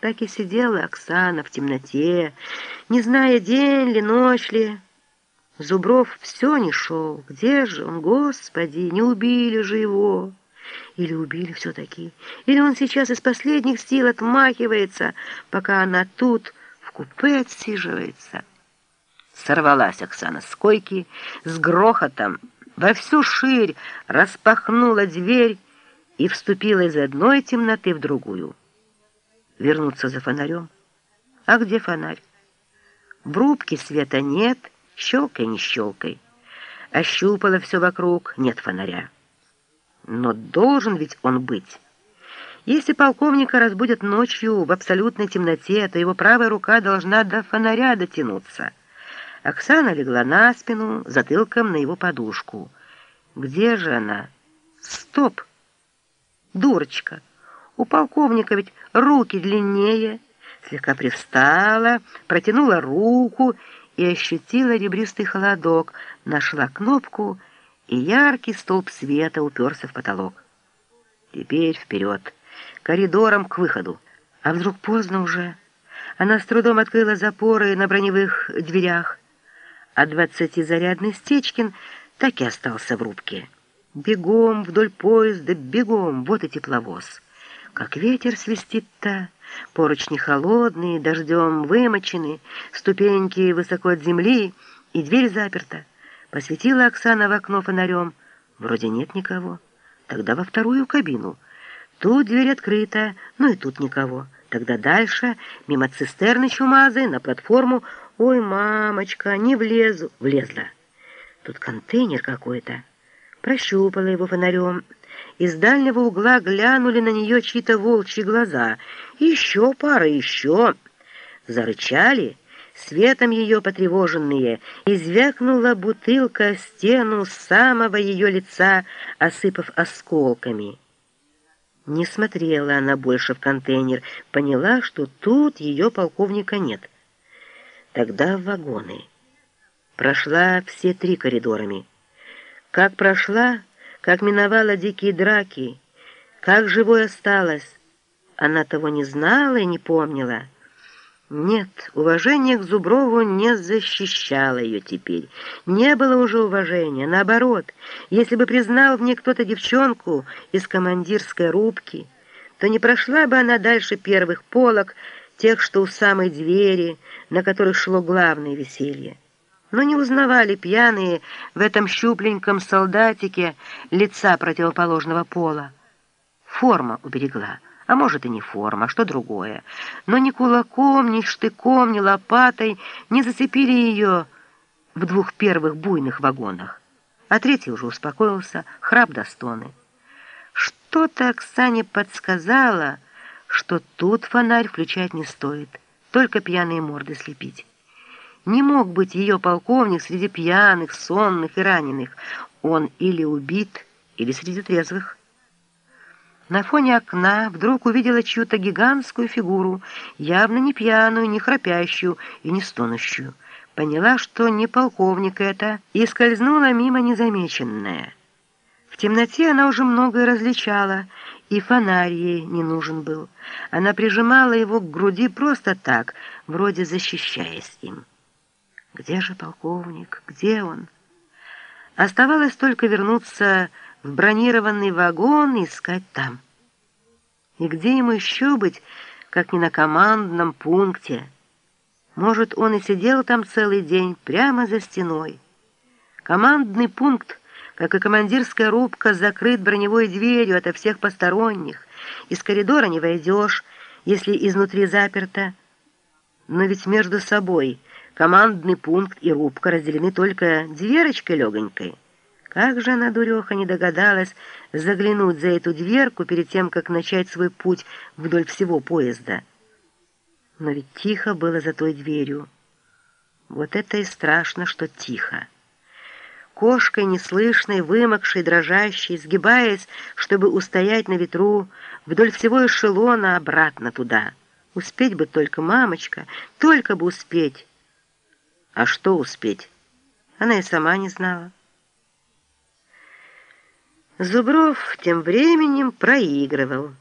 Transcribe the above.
Так и сидела Оксана в темноте, не зная, день ли, ночь ли. Зубров все не шел. Где же он, Господи, не убили же его? Или убили все-таки? Или он сейчас из последних сил отмахивается, пока она тут в купе отсиживается? Сорвалась Оксана с койки, с грохотом, во всю ширь распахнула дверь и вступила из одной темноты в другую. Вернуться за фонарем? А где фонарь? В рубке света нет, щелкай, не щелкай. Ощупала все вокруг, нет фонаря. Но должен ведь он быть. Если полковника разбудят ночью в абсолютной темноте, то его правая рука должна до фонаря дотянуться. Оксана легла на спину, затылком на его подушку. Где же она? Стоп! Дурочка! У полковника ведь руки длиннее. Слегка привстала, протянула руку и ощутила ребристый холодок, нашла кнопку, и яркий столб света уперся в потолок. Теперь вперед, коридором к выходу. А вдруг поздно уже? Она с трудом открыла запоры на броневых дверях, а двадцатизарядный Стечкин так и остался в рубке. Бегом вдоль поезда, бегом, вот и тепловоз. Как ветер свистит-то, поручни холодные, дождем вымочены, ступеньки высоко от земли, и дверь заперта. Посветила Оксана в окно фонарем. Вроде нет никого. Тогда во вторую кабину. Тут дверь открыта, но и тут никого. Тогда дальше, мимо цистерны чумазы, на платформу. Ой, мамочка, не влезу. Влезла. Тут контейнер какой-то. Прощупала его фонарем. Из дальнего угла глянули на нее чьи-то волчьи глаза. Еще пара, еще. Зарычали, светом ее потревоженные, извякнула бутылка стену самого ее лица, осыпав осколками. Не смотрела она больше в контейнер, поняла, что тут ее полковника нет. Тогда в вагоны. Прошла все три коридорами. Как прошла, как миновала дикие драки, как живой осталась. Она того не знала и не помнила. Нет, уважение к Зуброву не защищало ее теперь. Не было уже уважения. Наоборот, если бы признал в ней кто-то девчонку из командирской рубки, то не прошла бы она дальше первых полок, тех, что у самой двери, на которых шло главное веселье но не узнавали пьяные в этом щупленьком солдатике лица противоположного пола. Форма уберегла, а может и не форма, а что другое. Но ни кулаком, ни штыком, ни лопатой не зацепили ее в двух первых буйных вагонах. А третий уже успокоился, храп до стоны. Что-то Оксане подсказала, что тут фонарь включать не стоит, только пьяные морды слепить. Не мог быть ее полковник среди пьяных, сонных и раненых. Он или убит, или среди трезвых. На фоне окна вдруг увидела чью-то гигантскую фигуру, явно не пьяную, не храпящую и не стонущую. Поняла, что не полковник это, и скользнула мимо незамеченная. В темноте она уже многое различала, и фонарь ей не нужен был. Она прижимала его к груди просто так, вроде защищаясь им. Где же полковник? Где он? Оставалось только вернуться в бронированный вагон и искать там. И где ему еще быть, как не на командном пункте? Может, он и сидел там целый день, прямо за стеной. Командный пункт, как и командирская рубка, закрыт броневой дверью ото всех посторонних. Из коридора не войдешь, если изнутри заперто. Но ведь между собой Командный пункт и рубка разделены только дверочкой легонькой. Как же она, дуреха, не догадалась заглянуть за эту дверку перед тем, как начать свой путь вдоль всего поезда. Но ведь тихо было за той дверью. Вот это и страшно, что тихо. Кошкой неслышной, вымокшей, дрожащей, сгибаясь, чтобы устоять на ветру, вдоль всего эшелона обратно туда. Успеть бы только, мамочка, только бы успеть. А что успеть? Она и сама не знала. Зубров тем временем проигрывал.